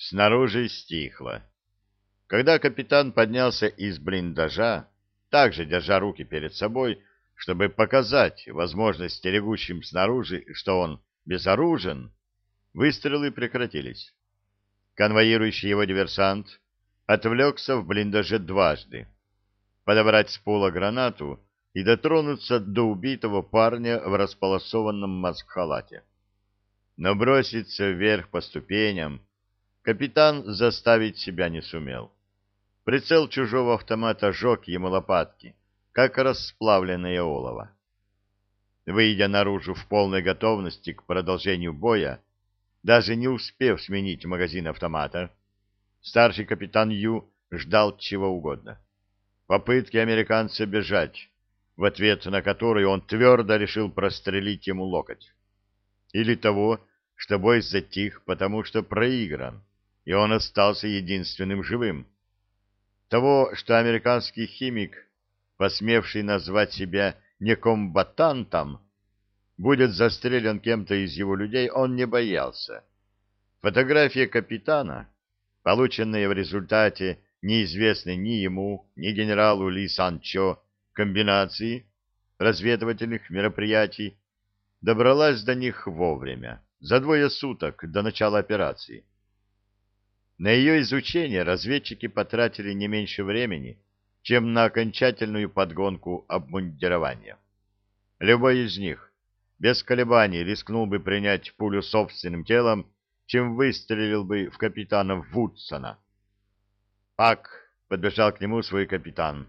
Снаружи стихло. Когда капитан поднялся из блиндажа, также держа руки перед собой, чтобы показать возможность стерегущим снаружи, что он безоружен, выстрелы прекратились. Конвоирующий его диверсант отвлекся в блиндаже дважды. Подобрать с пола гранату и дотронуться до убитого парня в располосованном маск-халате. Но броситься вверх по ступеням капитан заставить себя не сумел. Прицел чужого автомата жег ему лопатки, как расплавленное олово. Выйдя наружу в полной готовности к продолжению боя, даже не успев сменить магазин автомата, старший капитан Ю ждал чего угодно. Попытки американца бежать, в ответ на который он твердо решил прострелить ему локоть. Или того, что бой затих, потому что проигран, и он остался единственным живым. Того, что американский химик, посмевший назвать себя некомбатантом, будет застрелен кем-то из его людей, он не боялся. Фотография капитана, полученная в результате неизвестной ни ему, ни генералу Ли Санчо комбинации разведывательных мероприятий, добралась до них вовремя, за двое суток до начала операции. На ее изучение разведчики потратили не меньше времени, чем на окончательную подгонку обмундирования. Любой из них без колебаний рискнул бы принять пулю собственным телом, чем выстрелил бы в капитана Вудсона. «Пак!» — подбежал к нему свой капитан.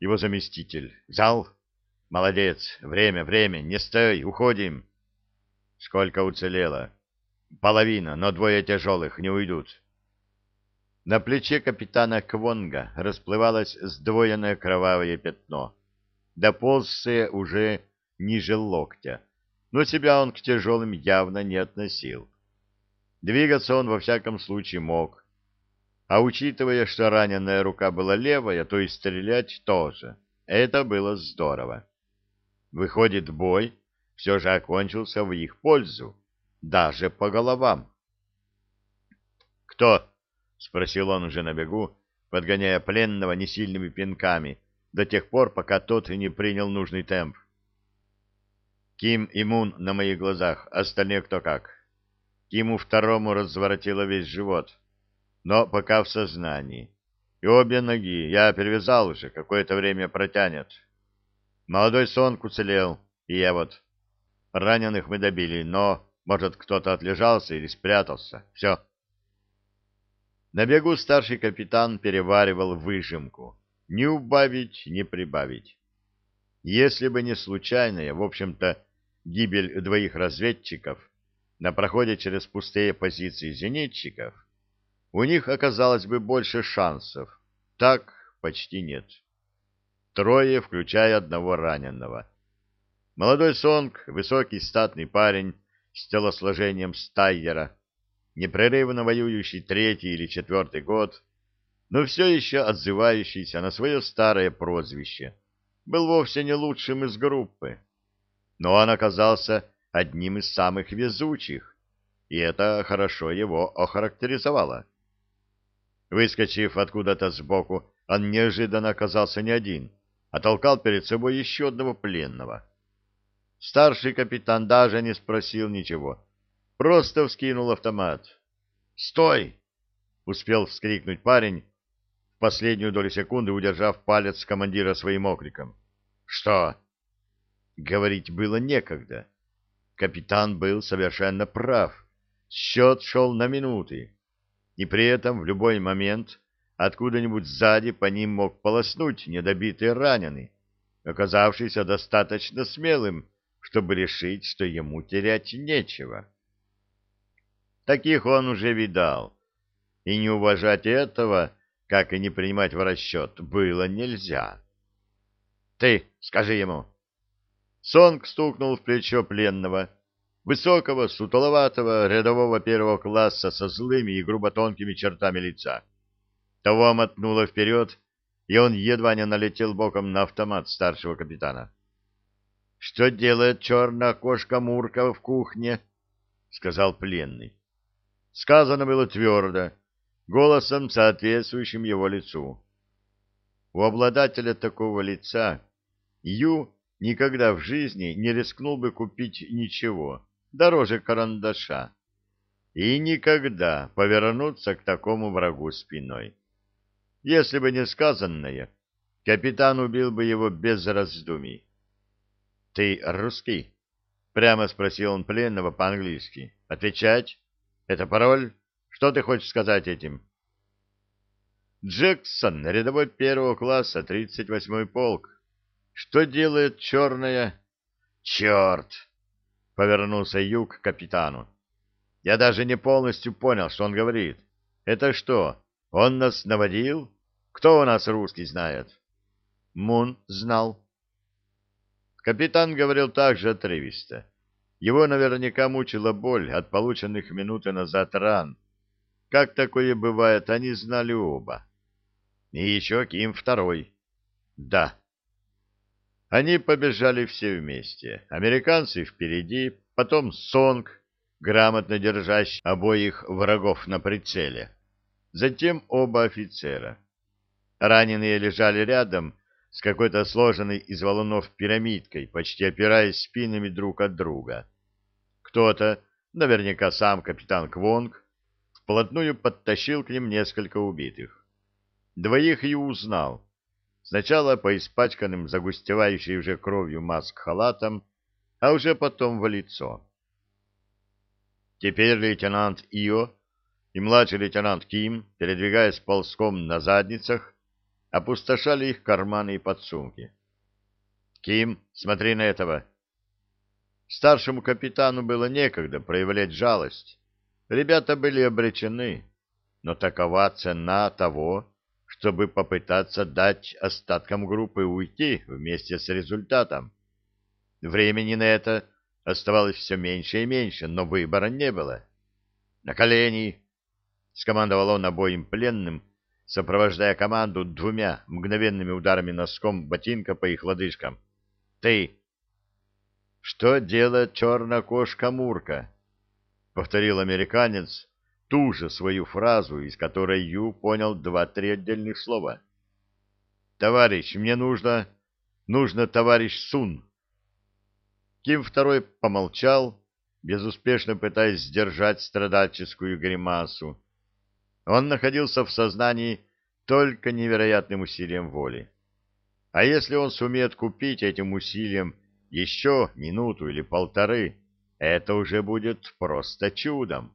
Его заместитель. «Взял?» «Молодец! Время, время! Не стой! Уходим!» «Сколько уцелело?» «Половина, но двое тяжелых не уйдут». На плече капитана Квонга расплывалось сдвоенное кровавое пятно, доползшее уже ниже локтя, но себя он к тяжелым явно не относил. Двигаться он во всяком случае мог, а учитывая, что раненая рука была левая, то и стрелять тоже. Это было здорово. Выходит, бой все же окончился в их пользу, даже по головам. «Кто?» — спросил он уже на бегу, подгоняя пленного несильными пинками, до тех пор, пока тот не принял нужный темп. Ким и Мун на моих глазах, остальные кто как. Киму второму разворотило весь живот, но пока в сознании. И обе ноги я перевязал уже, какое-то время протянет. Молодой Сонг уцелел, и я вот. Раненых мы добили, но, может, кто-то отлежался или спрятался. Все. На бегу старший капитан переваривал выжимку. Не убавить, не прибавить. Если бы не случайная, в общем-то, гибель двоих разведчиков на проходе через пустые позиции зенитчиков, у них оказалось бы больше шансов. Так почти нет. Трое, включая одного раненого. Молодой Сонг, высокий статный парень с телосложением стайера, непрерывно воюющий третий или четвертый год, но все еще отзывающийся на свое старое прозвище, был вовсе не лучшим из группы. Но он оказался одним из самых везучих, и это хорошо его охарактеризовало. Выскочив откуда-то сбоку, он неожиданно оказался не один, а толкал перед собой еще одного пленного. Старший капитан даже не спросил ничего, Просто вскинул автомат. «Стой!» — успел вскрикнуть парень, в последнюю долю секунды удержав палец командира своим окриком. «Что?» Говорить было некогда. Капитан был совершенно прав. Счет шел на минуты. И при этом в любой момент откуда-нибудь сзади по ним мог полоснуть недобитый раненый, оказавшийся достаточно смелым, чтобы решить, что ему терять нечего. Таких он уже видал. И не уважать этого, как и не принимать в расчет, было нельзя. «Ты, скажи ему!» Сонг стукнул в плечо пленного, высокого, сутуловатого, рядового первого класса со злыми и груботонкими чертами лица. Того мотнуло вперед, и он едва не налетел боком на автомат старшего капитана. — Что делает черная кошка Мурка в кухне? — сказал пленный. Сказано было твердо, голосом, соответствующим его лицу. У обладателя такого лица Ю никогда в жизни не рискнул бы купить ничего дороже карандаша и никогда повернуться к такому врагу спиной. Если бы не сказанное, капитан убил бы его без раздумий. — Ты русский? — прямо спросил он пленного по-английски. — Отвечать? Это пароль? Что ты хочешь сказать этим? — Джексон, рядовой первого класса, 38-й полк. Что делает черная? — Черт! — повернулся Юг к капитану. Я даже не полностью понял, что он говорит. Это что, он нас наводил? Кто у нас русский знает? Мун знал. Капитан говорил также отрывисто. Его наверняка мучила боль от полученных минуты назад ран. Как такое бывает, они знали оба. И еще Ким второй. Да. Они побежали все вместе. Американцы впереди, потом Сонг, грамотно держащий обоих врагов на прицеле. Затем оба офицера. Раненые лежали рядом с какой-то сложенной из валунов пирамидкой, почти опираясь спинами друг от друга. Кто-то, наверняка сам капитан Квонг, вплотную подтащил к ним несколько убитых. Двоих и узнал. Сначала по испачканным загустевающей уже кровью маск-халатам, а уже потом в лицо. Теперь лейтенант Ио и младший лейтенант Ким, передвигаясь ползком на задницах, опустошали их карманы и подсумки. «Ким, смотри на этого!» Старшему капитану было некогда проявлять жалость. Ребята были обречены, но такова цена того, чтобы попытаться дать остаткам группы уйти вместе с результатом. Времени на это Оставалось все меньше и меньше, но выбора не было. «На колени!» — скомандовал он обоим пленным, сопровождая команду двумя мгновенными ударами носком ботинка по их лодыжкам. «Ты!» «Что делает черная кошка Мурка?» — повторил американец ту же свою фразу, из которой Ю понял два-три отдельных слова. «Товарищ, мне нужно... нужно товарищ Сун!» Ким второй помолчал, безуспешно пытаясь сдержать страдальческую гримасу. Он находился в сознании только невероятным усилием воли. А если он сумеет купить этим усилием еще минуту или полторы, это уже будет просто чудом.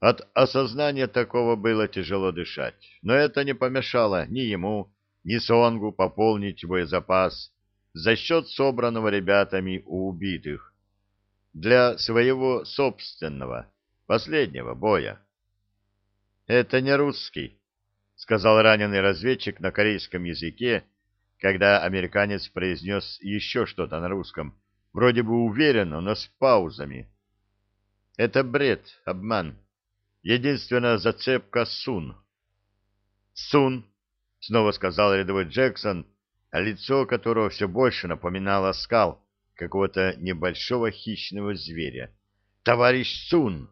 От осознания такого было тяжело дышать, но это не помешало ни ему, ни Сонгу пополнить боезапас за счет собранного ребятами у убитых для своего собственного последнего боя. «Это не русский», — сказал раненый разведчик на корейском языке, когда американец произнес еще что-то на русском, вроде бы уверенно, но с паузами. «Это бред, обман. Единственная зацепка — Сун». «Сун», — снова сказал рядовой Джексон, — лицо которого все больше напоминало скал какого-то небольшого хищного зверя. «Товарищ Сун!»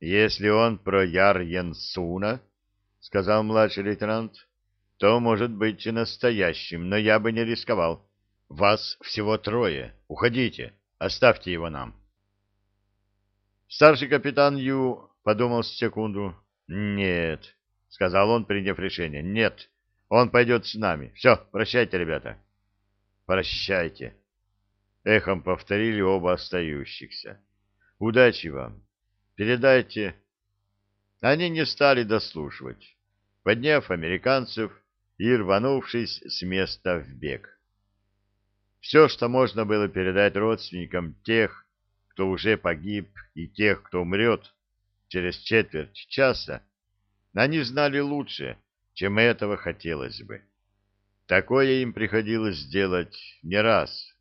«Если он про Яр Суна, — сказал младший лейтенант, — то может быть и настоящим, но я бы не рисковал. Вас всего трое. Уходите, оставьте его нам». Старший капитан Ю подумал секунду. «Нет», — сказал он, приняв решение, — «нет». Он пойдет с нами. Все, прощайте, ребята. Прощайте. Эхом повторили оба остающихся. Удачи вам. Передайте. Они не стали дослушивать, подняв американцев и рванувшись с места в бег. Все, что можно было передать родственникам тех, кто уже погиб, и тех, кто умрет через четверть часа, они знали лучше, чем этого хотелось бы. Такое им приходилось сделать не раз,